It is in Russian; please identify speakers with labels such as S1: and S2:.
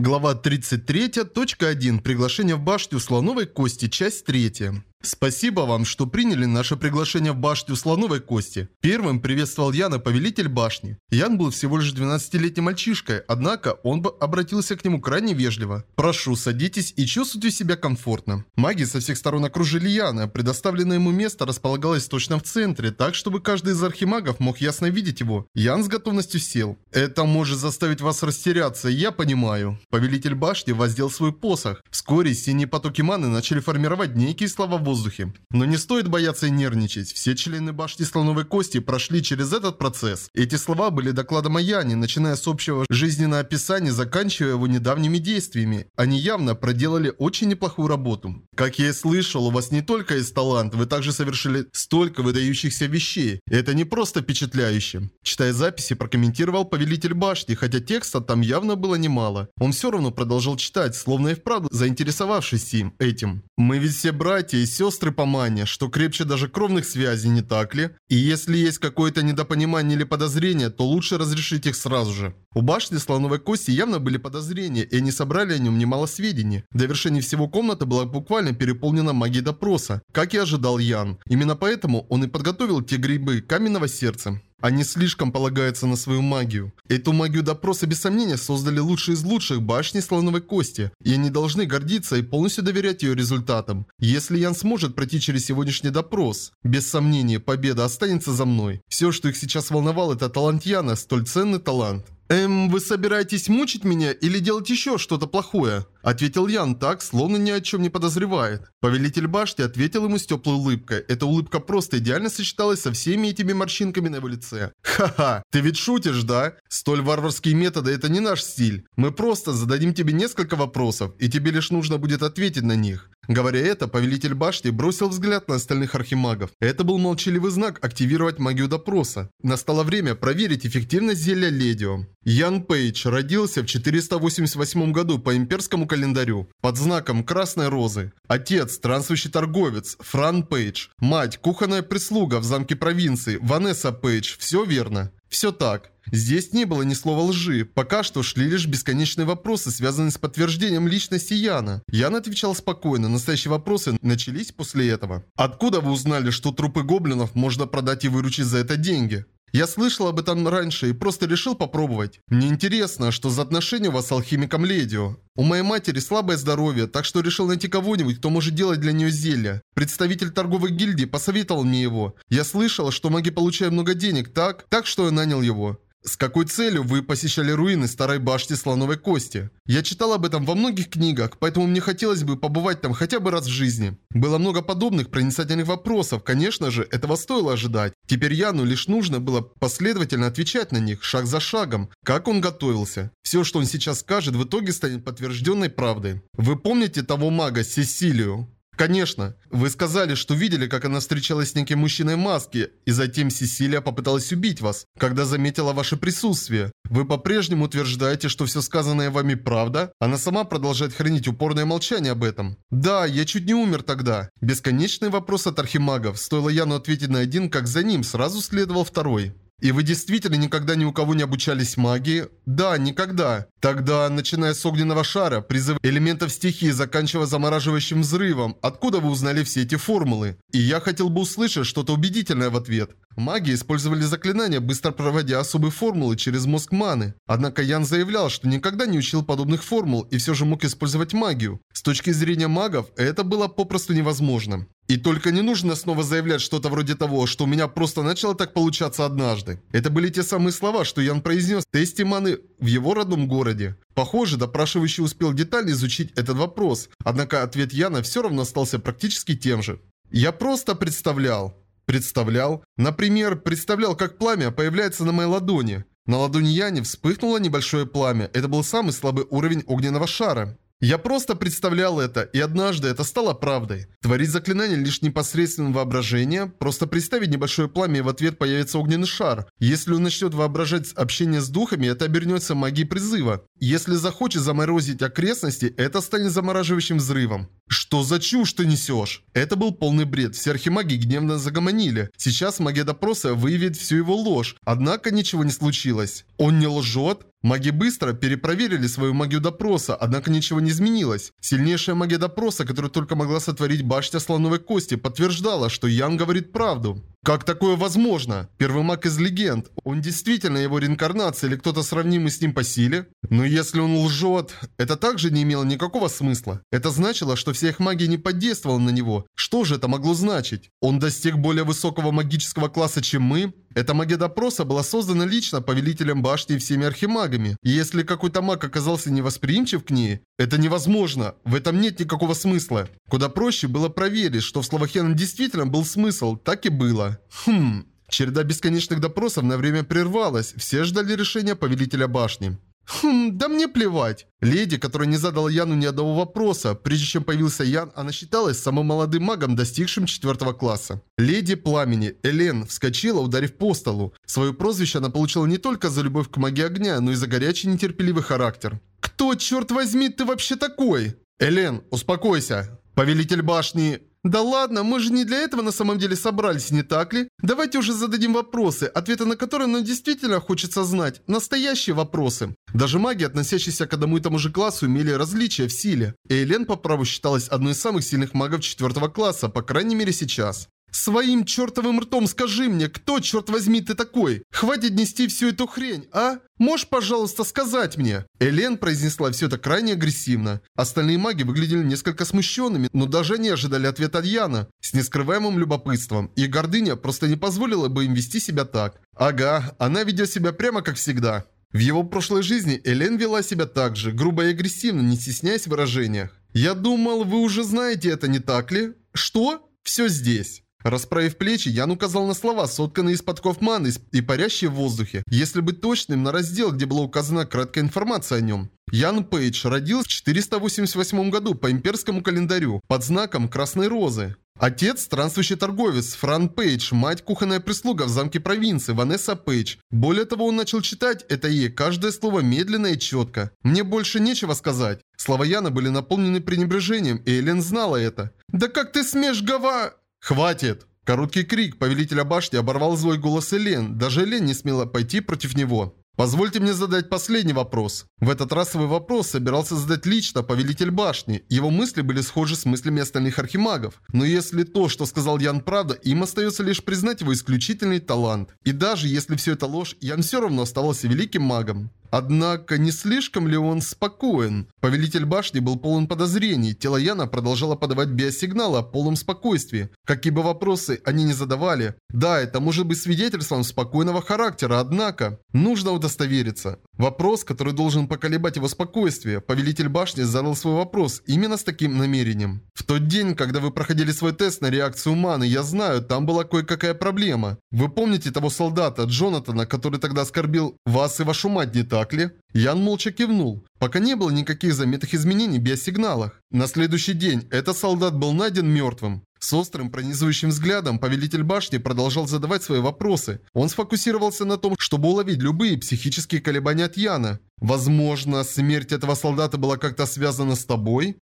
S1: Глава 33.1. Приглашение в башню слоновой кости. Часть 3. Спасибо вам, что приняли наше приглашение в башню Слоновой Кости. Первым приветствовал Яна повелитель башни. Ян был всего лишь 12-летним мальчишкой, однако он бы обратился к нему крайне вежливо. Прошу, садитесь и чувствуйте себя комфортно. Маги со всех сторон окружили Яна, предоставленное ему место располагалось точно в центре, так чтобы каждый из архимагов мог ясно видеть его. Ян с готовностью сел. Это может заставить вас растеряться, я понимаю. Повелитель башни воздел свой посох. Вскоре синие потоки маны начали формировать некие слова воздухе. Но не стоит бояться и нервничать. Все члены башни Слоновой Кости прошли через этот процесс. Эти слова были докладом о начиная с общего жизненного описания, заканчивая его недавними действиями. Они явно проделали очень неплохую работу. Как я и слышал, у вас не только есть талант, вы также совершили столько выдающихся вещей. Это не просто впечатляюще. Читая записи, прокомментировал повелитель башни, хотя текста там явно было немало. Он все равно продолжал читать, словно и вправду заинтересовавшись им, этим. Мы ведь все братья и сестры по мане, что крепче даже кровных связей, не так ли? И если есть какое-то недопонимание или подозрение, то лучше разрешить их сразу же. У башни слоновой кости явно были подозрения, и они собрали о нем немало сведений. До вершения всего комната была буквально переполнена магией допроса, как и ожидал Ян. Именно поэтому он и подготовил те грибы каменного сердца. Они слишком полагаются на свою магию. Эту магию допроса без сомнения создали лучшие из лучших башни слоновой кости, и они должны гордиться и полностью доверять ее результатам. Если Ян сможет пройти через сегодняшний допрос, без сомнения победа останется за мной. Все, что их сейчас волновало, это талант Яна, столь ценный талант. «Эм, вы собираетесь мучить меня или делать еще что-то плохое?» Ответил Ян так, словно ни о чем не подозревает. Повелитель башни ответил ему с теплой улыбкой. Эта улыбка просто идеально сочеталась со всеми этими морщинками на его лице. «Ха-ха, ты ведь шутишь, да? Столь варварские методы – это не наш стиль. Мы просто зададим тебе несколько вопросов, и тебе лишь нужно будет ответить на них. Говоря это, повелитель башни бросил взгляд на остальных архимагов. Это был молчаливый знак активировать магию допроса. Настало время проверить эффективность зелья Ледио. Ян Пейдж родился в 488 году по имперскому календарю под знаком Красной Розы. Отец – странствующий торговец Фран Пейдж. Мать – кухонная прислуга в замке провинции Ванесса Пейдж. Все верно. Все так. Здесь не было ни слова лжи. Пока что шли лишь бесконечные вопросы, связанные с подтверждением личности Яна. Ян отвечал спокойно. Настоящие вопросы начались после этого. Откуда вы узнали, что трупы гоблинов можно продать и выручить за это деньги? Я слышал об этом раньше и просто решил попробовать. Мне интересно, что за отношения у вас с алхимиком Ледио. У моей матери слабое здоровье, так что решил найти кого-нибудь, кто может делать для нее зелья. Представитель торговой гильдии посоветовал мне его. Я слышал, что маги получают много денег, так? Так что я нанял его. С какой целью вы посещали руины старой башни Слоновой Кости? Я читал об этом во многих книгах, поэтому мне хотелось бы побывать там хотя бы раз в жизни. Было много подобных проницательных вопросов, конечно же, этого стоило ожидать. Теперь Яну лишь нужно было последовательно отвечать на них, шаг за шагом, как он готовился. Все, что он сейчас скажет, в итоге станет подтвержденной правдой. Вы помните того мага Сесилию? Конечно. Вы сказали, что видели, как она встречалась с неким мужчиной в маске, и затем Сесилия попыталась убить вас, когда заметила ваше присутствие. Вы по-прежнему утверждаете, что все сказанное вами правда? Она сама продолжает хранить упорное молчание об этом. Да, я чуть не умер тогда. Бесконечный вопрос от архимагов. Стоило Яну ответить на один, как за ним сразу следовал второй. И вы действительно никогда ни у кого не обучались магии? Да, никогда. Тогда, начиная с огненного шара, призыв элементов стихии, заканчивая замораживающим взрывом, откуда вы узнали все эти формулы? И я хотел бы услышать что-то убедительное в ответ. Маги использовали заклинания, быстро проводя особые формулы через мозг маны. Однако Ян заявлял, что никогда не учил подобных формул и все же мог использовать магию. С точки зрения магов, это было попросту невозможно. И только не нужно снова заявлять что-то вроде того, что у меня просто начало так получаться однажды. Это были те самые слова, что Ян произнес тесте маны в его родном городе. Похоже, допрашивающий успел детально изучить этот вопрос, однако ответ Яна все равно остался практически тем же. Я просто представлял. Представлял? Например, представлял, как пламя появляется на моей ладони. На ладони Яни вспыхнуло небольшое пламя. Это был самый слабый уровень огненного шара. Я просто представлял это, и однажды это стало правдой. Творить заклинание лишь непосредственным воображением, просто представить небольшое пламя и в ответ появится огненный шар. Если он начнет воображать общение с духами, это обернется магией призыва. Если захочет заморозить окрестности, это станет замораживающим взрывом. Что за чушь ты несешь? Это был полный бред. Все архимаги гневно загомонили. Сейчас магия допроса выявит всю его ложь. Однако ничего не случилось. Он не лжет? Маги быстро перепроверили свою магию допроса, однако ничего не изменилось. Сильнейшая магия допроса, которую только могла сотворить башня слоновой кости, подтверждала, что Ян говорит правду. Как такое возможно? Первый маг из легенд. Он действительно его реинкарнация или кто-то сравнимый с ним по силе? Но если он лжет, это также не имело никакого смысла. Это значило, что вся их магия не подействовала на него. Что же это могло значить? Он достиг более высокого магического класса, чем мы? Эта магия допроса была создана лично повелителем башни и всеми архимагами. И если какой-то маг оказался невосприимчив к ней, это невозможно. В этом нет никакого смысла. Куда проще было проверить, что в словах Яна действительно был смысл. Так и было. Хм... Череда бесконечных допросов на время прервалась. Все ждали решения повелителя башни. Хм, да мне плевать. Леди, которая не задала Яну ни одного вопроса, прежде чем появился Ян, она считалась самым молодым магом, достигшим четвертого класса. Леди Пламени, Элен, вскочила, ударив по столу. Свое прозвище она получила не только за любовь к магии огня, но и за горячий нетерпеливый характер. «Кто, черт возьми, ты вообще такой?» «Элен, успокойся. Повелитель башни да ладно, мы же не для этого на самом деле собрались, не так ли? Давайте уже зададим вопросы, ответы на которые нам действительно хочется знать. Настоящие вопросы. Даже маги, относящиеся к одному и тому же классу, имели различия в силе. Эйлен по праву считалась одной из самых сильных магов четвертого класса, по крайней мере сейчас. Своим чертовым ртом скажи мне, кто, черт возьми, ты такой? Хватит нести всю эту хрень, а? Можешь, пожалуйста, сказать мне?» Элен произнесла все это крайне агрессивно. Остальные маги выглядели несколько смущенными, но даже не ожидали ответа от Яна. С нескрываемым любопытством. И гордыня просто не позволила бы им вести себя так. Ага, она ведет себя прямо как всегда. В его прошлой жизни Элен вела себя так же, грубо и агрессивно, не стесняясь в выражениях. «Я думал, вы уже знаете это, не так ли?» «Что?» «Все здесь». Расправив плечи, Ян указал на слова, сотканные из подков маны и парящие в воздухе. Если быть точным, на раздел, где была указана краткая информация о нем. Ян Пейдж родился в 488 году по имперскому календарю под знаком Красной Розы. Отец – странствующий торговец Фран Пейдж, мать – кухонная прислуга в замке провинции Ванесса Пейдж. Более того, он начал читать это ей каждое слово медленно и четко. Мне больше нечего сказать. Слова Яна были наполнены пренебрежением, и Элен знала это. «Да как ты смеешь, Гава...» «Хватит!» Короткий крик повелителя башни оборвал злой голос Элен. Даже Элен не смела пойти против него. Позвольте мне задать последний вопрос. В этот раз свой вопрос собирался задать лично повелитель башни. Его мысли были схожи с мыслями остальных архимагов. Но если то, что сказал Ян правда, им остается лишь признать его исключительный талант. И даже если все это ложь, Ян все равно оставался великим магом. Однако, не слишком ли он спокоен? Повелитель башни был полон подозрений. Тело Яна продолжало подавать биосигналы о полном спокойствии. Какие бы вопросы они ни задавали. Да, это может быть свидетельством спокойного характера, однако, нужно удостовериться. Вопрос, который должен поколебать его спокойствие. Повелитель башни задал свой вопрос именно с таким намерением. В тот день, когда вы проходили свой тест на реакцию маны, я знаю, там была кое-какая проблема. Вы помните того солдата, Джонатана, который тогда оскорбил вас и вашу мать, не так? Так ли? Ян молча кивнул. Пока не было никаких заметных изменений в биосигналах. На следующий день этот солдат был найден мертвым. С острым пронизывающим взглядом повелитель башни продолжал задавать свои вопросы. Он сфокусировался на том, чтобы уловить любые психические колебания от Яна. Возможно, смерть этого солдата была как-то связана с тобой?